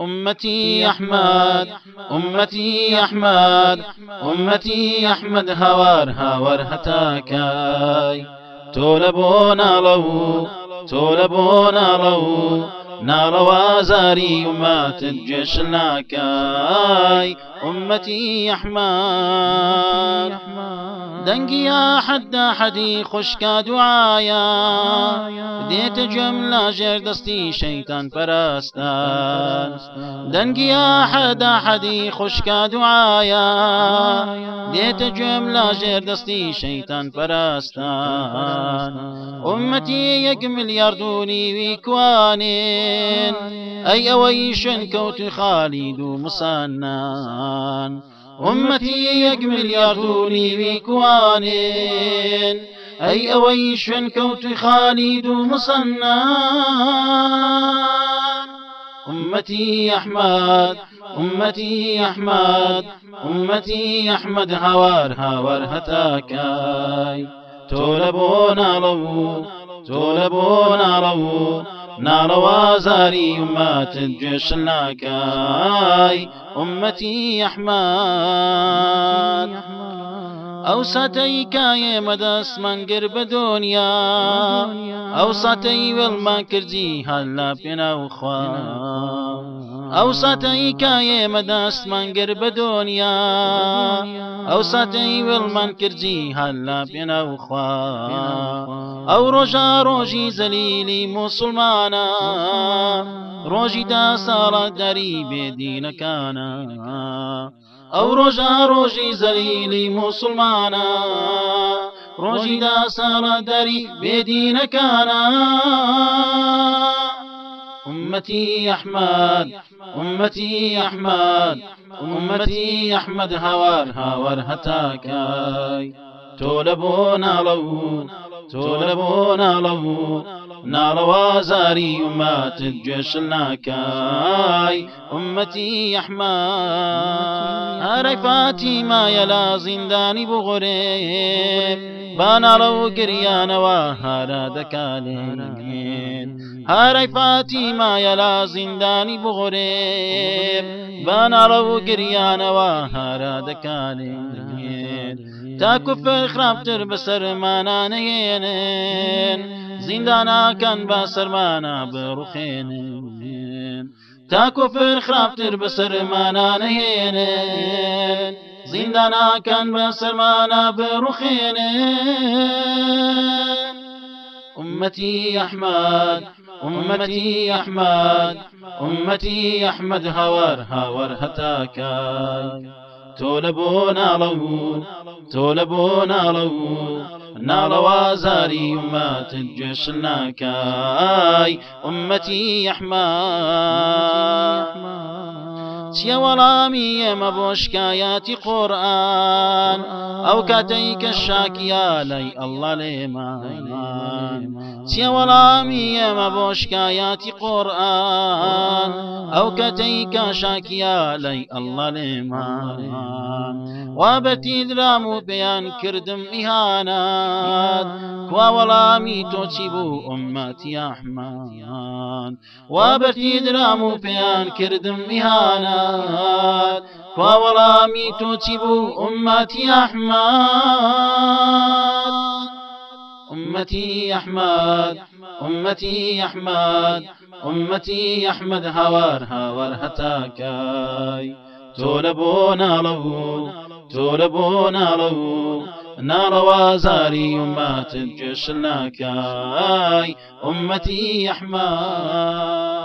أمتي أحمد أمتي أحمد أمتي أحمد هوار هاور هتاكاي تولبون لو تولبون لو نار وزاري وما تجش لكاي أمتي حدا حدی خوشکا دعایا دێتە جەم لاژێر دەستی شەیتان پەراستان دەنگیا حدا حەدی خوشکا دعایا دێتە گوێم لاژێر دەستی شەیتان پەراستان ئومەتی یەک ملیاردونی وی کوانێن ئەی ئەوەی شوێن کەوتی خالید و مسانان. ئومەتی یەک ملیاردونی وی کوانێن ئەی ئەوەی شوێن کەوتی خالید و مسەنان أمتي أحمد أمتي أحمد أمتي أحمد هوار هوار هتاكاي. تۆ لە بۆ ناڵەبوو تۆ لە بۆ ناڵەبوو ناڵەوازاری عماتت گوێشن ناکای عمەتی ئەحمان ئەو ساتەی کایێ مەدەستمانگر بە دۆنیا ئەو ساتەی وێڵمان کردی هەللا پێنا وخوا. ئەو ساتەی کایێ مەدەستمان گر بە دنیا. ئەو ساتەی وڵمان کردی هەللا پێناوخوا ئەو ڕۆژە ڕۆژی زەلیلی مسلمانە ڕۆژی دا ساڵە دەری بێدینەکانە ئەو ڕۆژە ڕۆژی زەلیلی مسلمانە ڕۆژی دا ساڵە دەری بێدینەکانە أمتي أحمد أمتي أحمد أمتي أحمد هوار هاور هتاكاي تولبون لو تولبون لو نار وازاري ومات الجيش الناكاي. أمتي أحمد هاري فاتي يلا زنداني بغريب بانا لو قريانا وهارا دكالين هاري فاتيما يلا زنداني بغريب بانا رو قريان وهارا دكاني تاكو في خرابتر بسر مانا نهينين زندانا بسر مانا نهينين زندانا كان بسر مانا بروخينين أمتي أحمد أمتي أحمد أمتي أحمد هور هور هتاكاي تولبون لو تولبون لو نار وازاري وما الجيش الناكاي أمتي أحمد چیە وەڵامی ئێمە بۆ شکایەتی قورآن؟ ئەو کاتەی کە شاکیا لەی ئەله لێمان چیە وەڵامی ئێمە بۆ شکایەتی قورآن؟ ئەو کەتەی کە شاکیا لەی ئەله لێمان وا بەتی درام و پێیان کردم ئیهانات کوا وەڵامی تۆچی بوو ئومەتی ئەحمان وا بەتی درام و پێیان کردم ئیهانات أحمد. تۆچی بوو ئومەتی ئەحمد أمتي أحمد. أمتي أحمد. أمتي أحمد هوار هوار هتاكاي. تولبونا لو. تولبونا لو. نار وازاري أمات الجيش لكاي. أمتي أحمد.